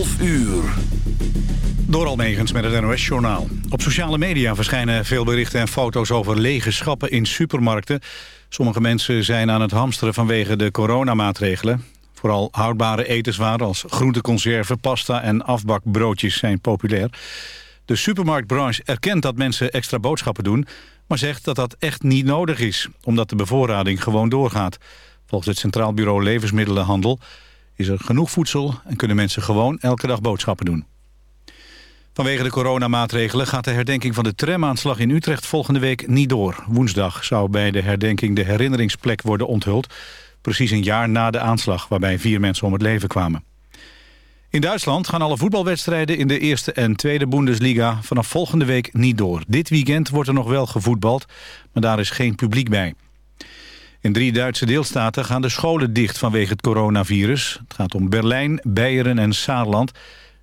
12 uur. Door Almegens met het NOS-journaal. Op sociale media verschijnen veel berichten en foto's over lege schappen in supermarkten. Sommige mensen zijn aan het hamsteren vanwege de coronamaatregelen. Vooral houdbare etenswaren als groenteconserven, pasta en afbakbroodjes zijn populair. De supermarktbranche erkent dat mensen extra boodschappen doen... maar zegt dat dat echt niet nodig is, omdat de bevoorrading gewoon doorgaat. Volgens het Centraal Bureau Levensmiddelenhandel is er genoeg voedsel... en kunnen mensen gewoon elke dag boodschappen doen. Vanwege de coronamaatregelen gaat de herdenking van de tramaanslag in Utrecht volgende week niet door. Woensdag zou bij de herdenking de herinneringsplek worden onthuld. Precies een jaar na de aanslag waarbij vier mensen om het leven kwamen. In Duitsland gaan alle voetbalwedstrijden in de eerste en tweede Bundesliga vanaf volgende week niet door. Dit weekend wordt er nog wel gevoetbald, maar daar is geen publiek bij. In drie Duitse deelstaten gaan de scholen dicht vanwege het coronavirus. Het gaat om Berlijn, Beieren en Saarland.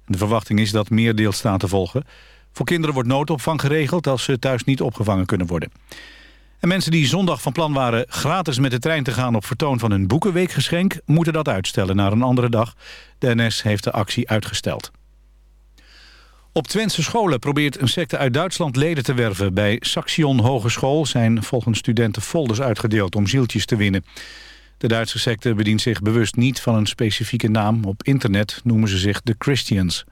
De verwachting is dat meer deelstaten volgen. Voor kinderen wordt noodopvang geregeld als ze thuis niet opgevangen kunnen worden. En mensen die zondag van plan waren gratis met de trein te gaan op vertoon van hun boekenweekgeschenk, moeten dat uitstellen naar een andere dag. De NS heeft de actie uitgesteld. Op Twentse scholen probeert een secte uit Duitsland leden te werven. Bij Saxion Hogeschool zijn volgens studenten folders uitgedeeld om zieltjes te winnen. De Duitse secte bedient zich bewust niet van een specifieke naam. Op internet noemen ze zich de Christians.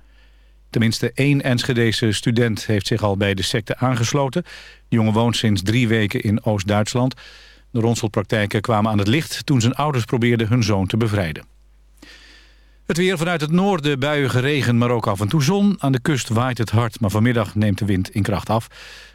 Tenminste één Enschedese student heeft zich al bij de secte aangesloten. De jongen woont sinds drie weken in Oost-Duitsland. De ronselpraktijken kwamen aan het licht toen zijn ouders probeerden hun zoon te bevrijden. Het weer vanuit het noorden buiige regen, maar ook af en toe zon. Aan de kust waait het hard, maar vanmiddag neemt de wind in kracht af.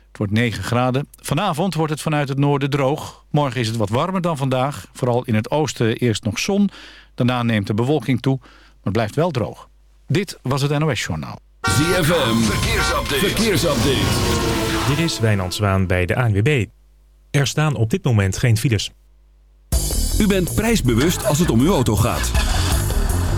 Het wordt 9 graden. Vanavond wordt het vanuit het noorden droog. Morgen is het wat warmer dan vandaag. Vooral in het oosten eerst nog zon. Daarna neemt de bewolking toe, maar het blijft wel droog. Dit was het NOS Journaal. ZFM, verkeersupdate. verkeersupdate. Dit is Wijnand Zwaan bij de ANWB. Er staan op dit moment geen files. U bent prijsbewust als het om uw auto gaat.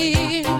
me.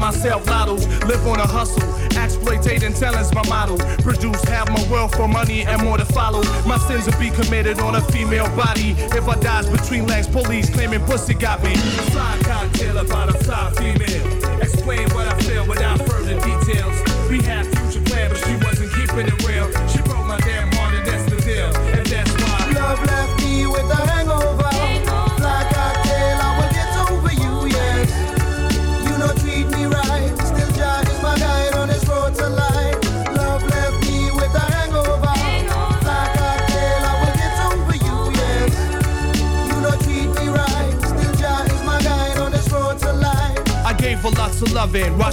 myself. Lottos, live on a hustle. Exploitating talent's my model. Produce half my wealth for money and more to follow. My sins will be committed on a female body. If I dies between legs, police claiming pussy got me. Fly cocktail about a fly female. Explain what lots loving, while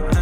my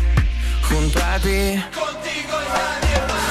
spuntati Contigo in radio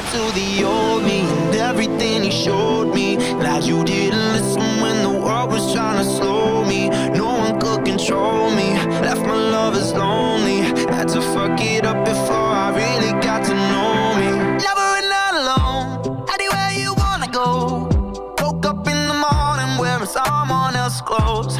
lie to the old me and everything he showed me. Glad you didn't listen when the world was trying to slow me. No one could control me. Left my lovers lonely. Had to fuck it up before I really got to know me. Never and not alone. Anywhere you wanna go. Woke up in the morning wearing someone else's clothes.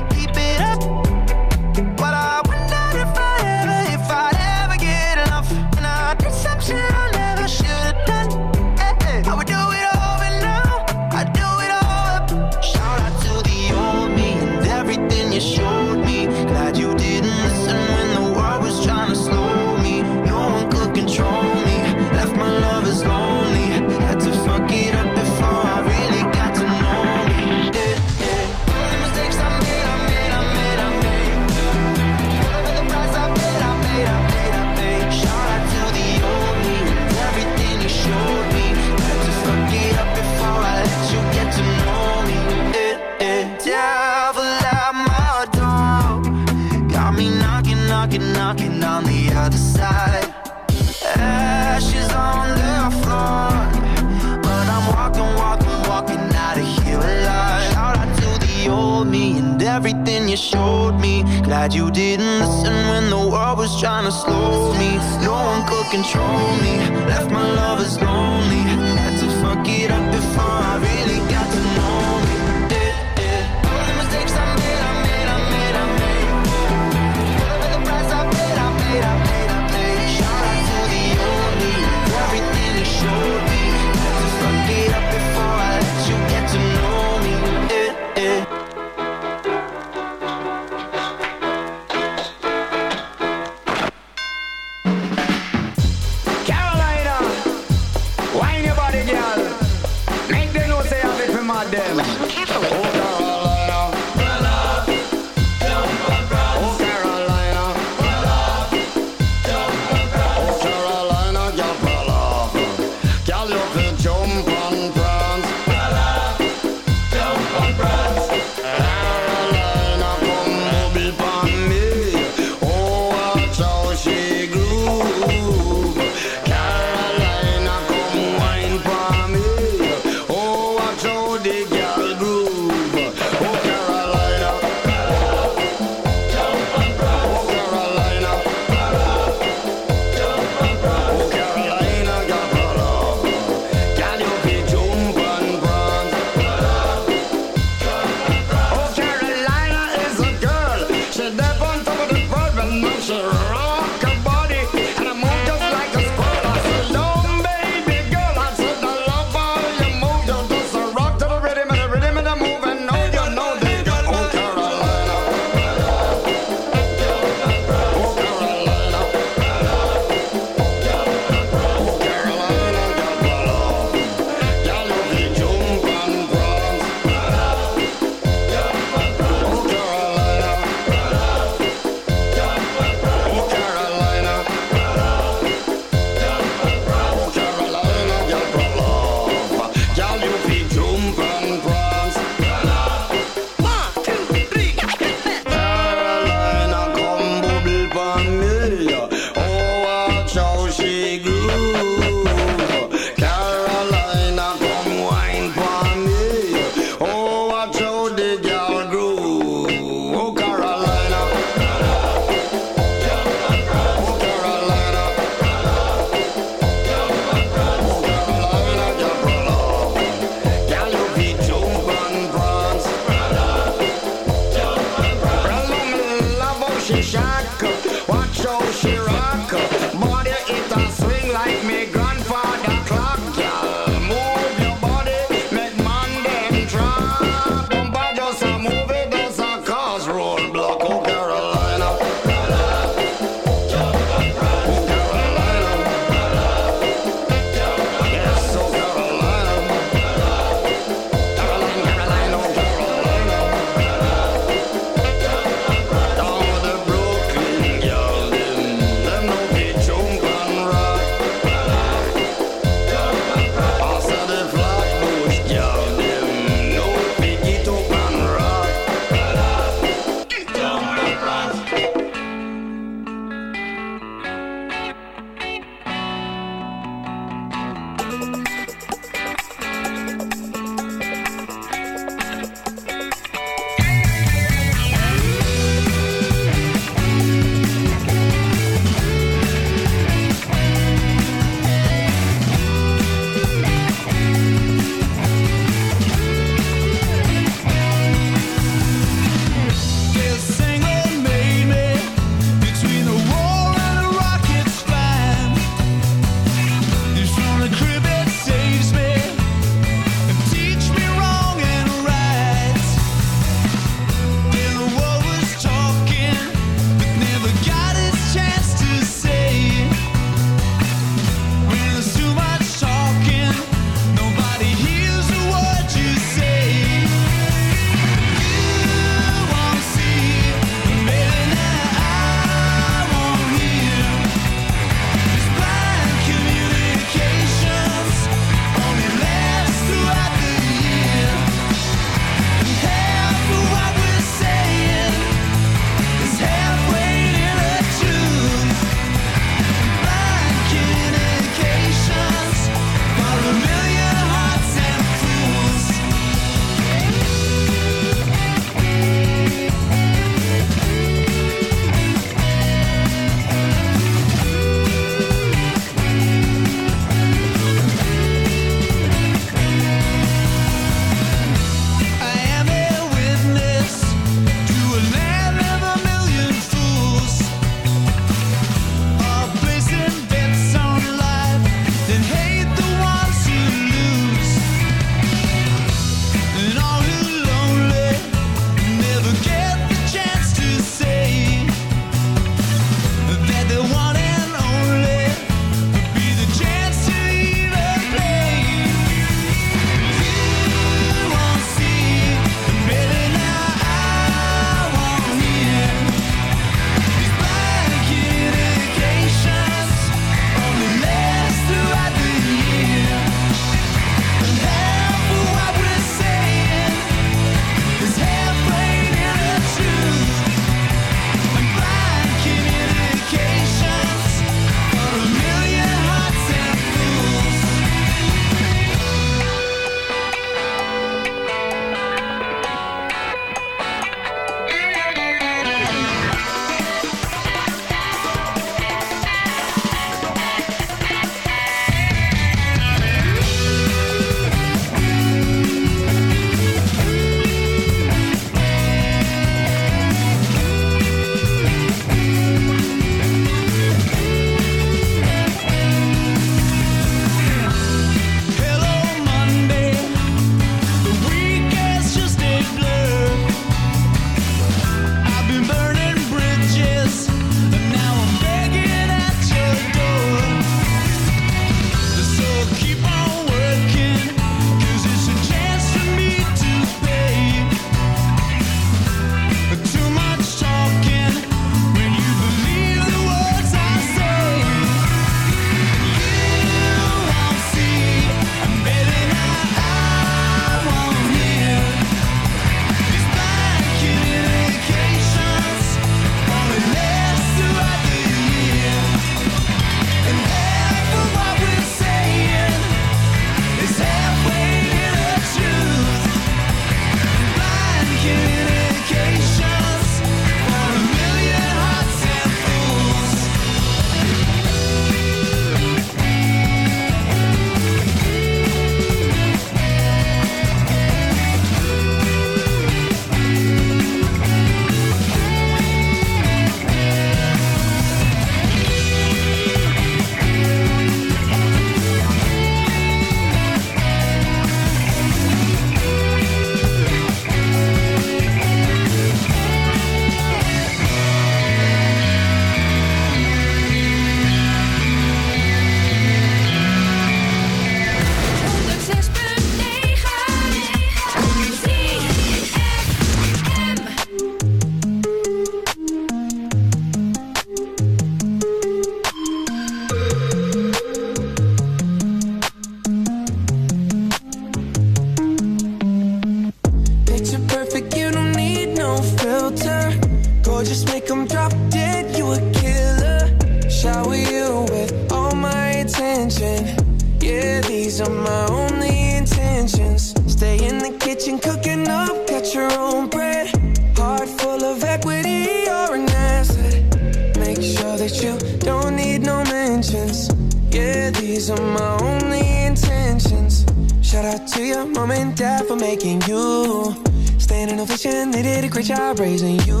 Yeah, these are my only intentions. Shout out to your mom and dad for making you. Standing ovation, they did a great job raising you.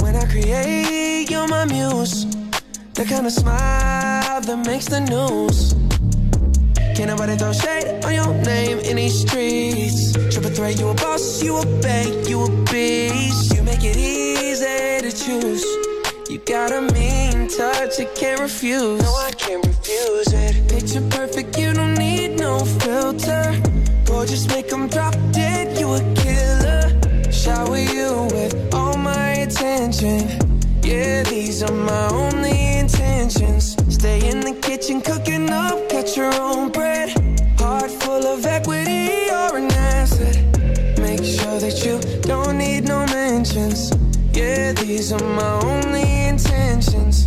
When I create, you're my muse. The kind of smile that makes the news. Can't nobody throw shade on your name in these streets. Triple threat, you a boss, you a bank, you a beast. You make it easy to choose. You got a touch, I can't refuse. No, I can't refuse it. Picture perfect, you don't need no filter. Gorgeous, make them drop dead, you a killer. Shower you with all my attention. Yeah, these are my only intentions. Stay in the kitchen, cooking up, cut your own bread. Heart full of equity, you're an asset. Make sure that you don't need no mentions. Yeah, these are my only intentions.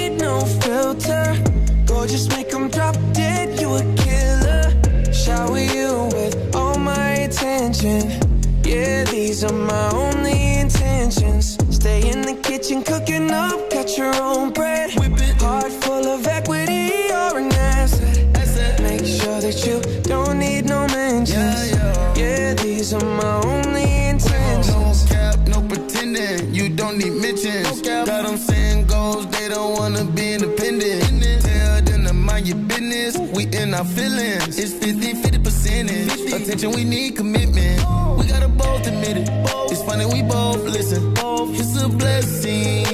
no filter. Gorgeous, make them drop dead, you a killer. Shower you with all my attention. Yeah, these are my only intentions. Stay in the kitchen, cooking up, cut your own bread. Heart full of equity, you're an asset. Make sure that you don't need no mentions. Yeah, these are my only intentions. No cap, no pretending. You don't need mentions. Wanna be independent. Tell them to mind your business. We in our feelings. It's 50 50 percentage. Attention, we need commitment. We gotta both admit it. It's funny, we both listen. It's a blessing,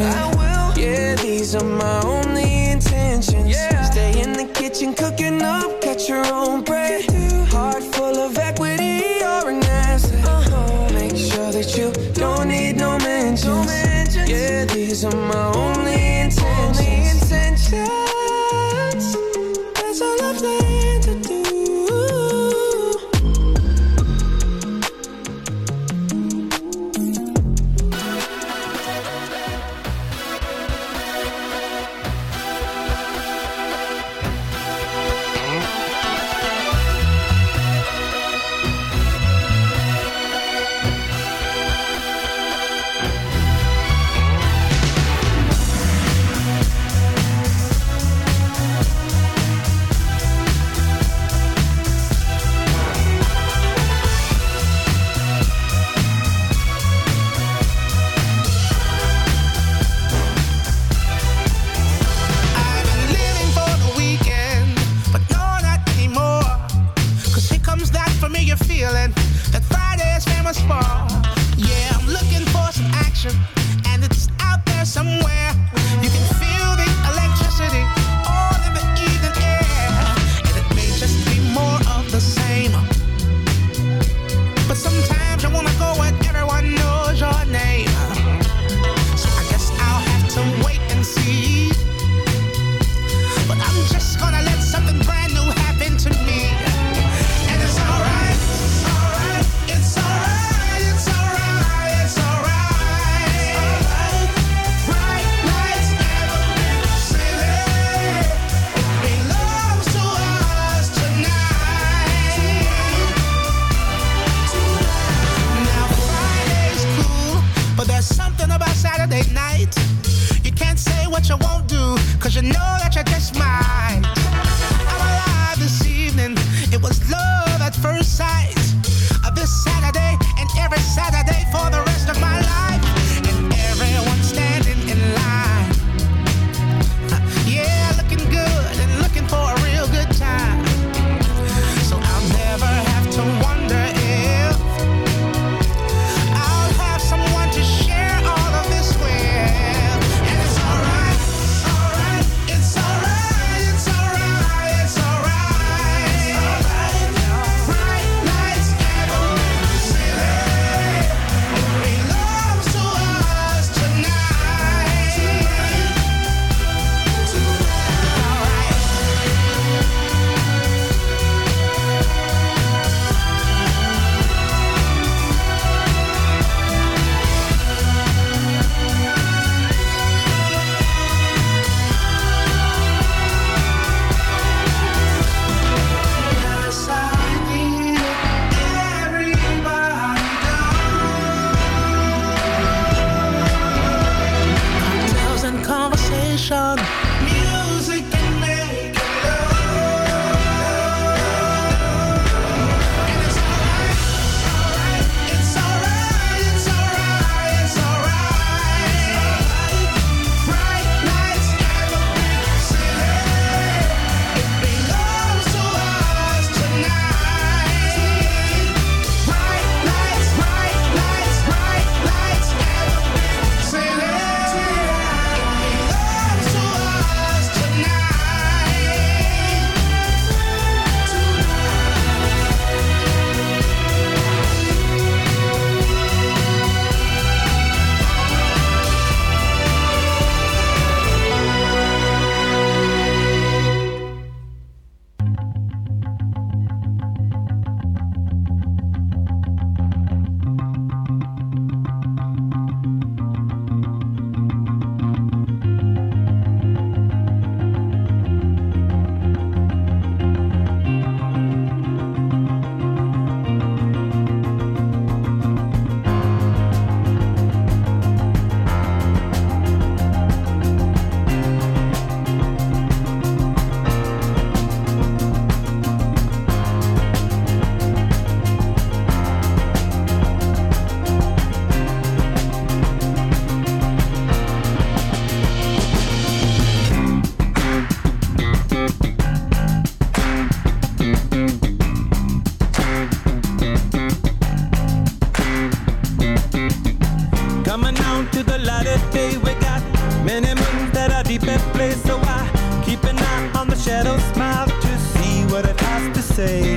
attention. place, so I keep an eye on the shadow's smile to see what it has to say.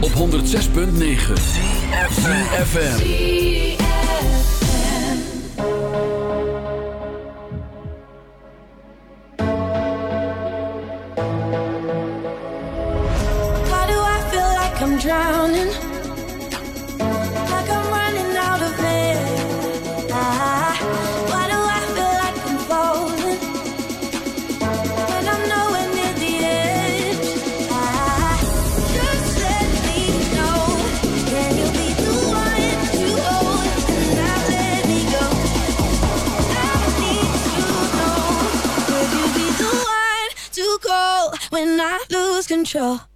Op 106.9 CFM. control.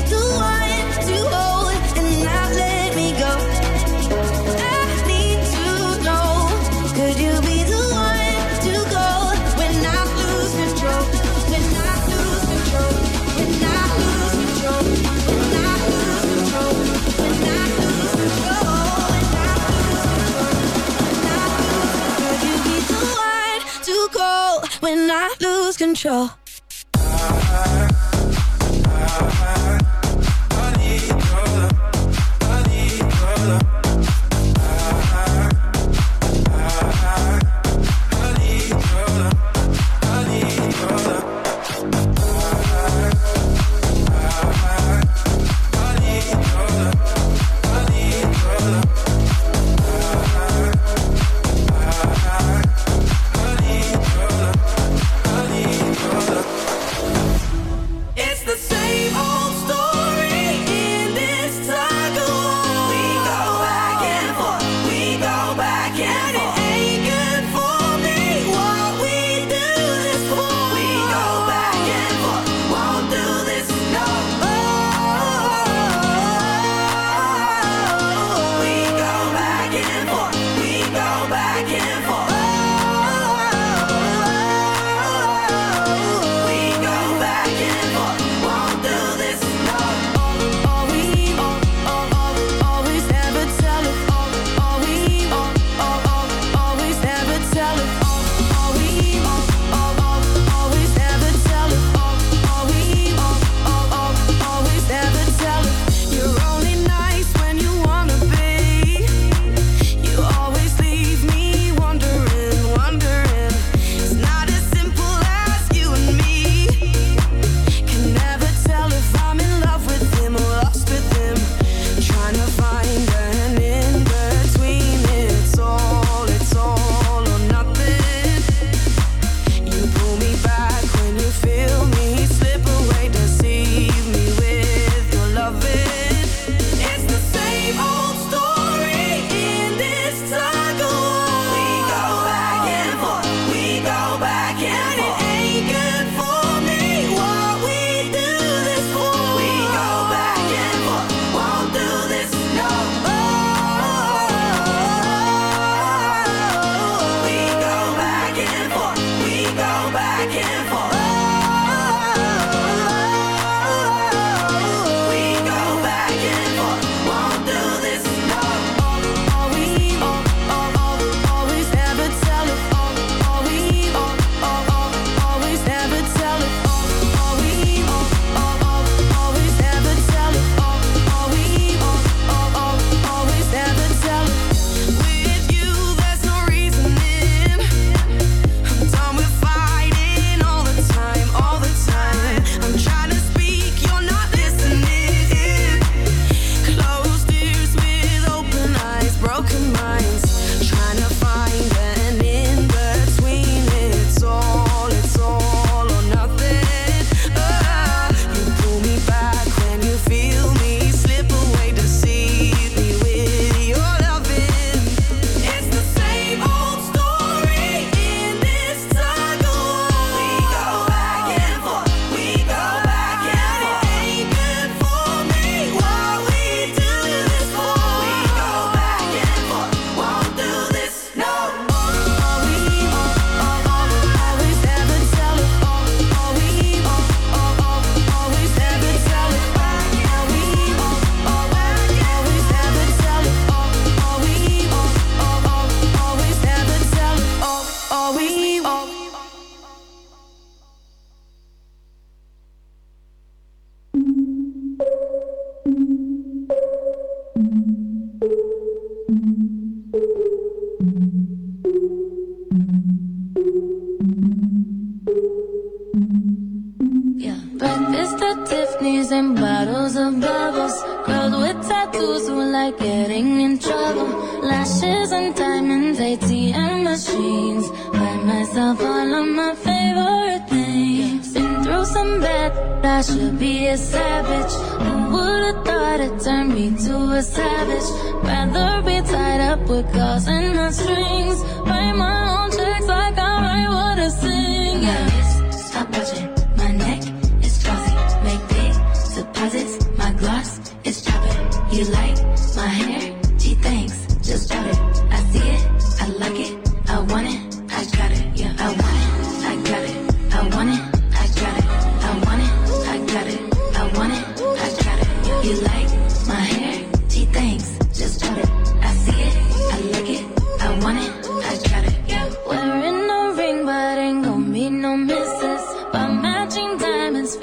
control. a savage. Who would've thought it turned me to a savage? Rather be tied up with cause and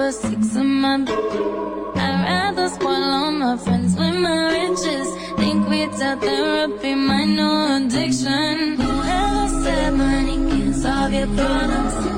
for six of my. I'd rather spoil all my friends with my riches. Think tell therapy my new addiction. Whoever said money can solve your problems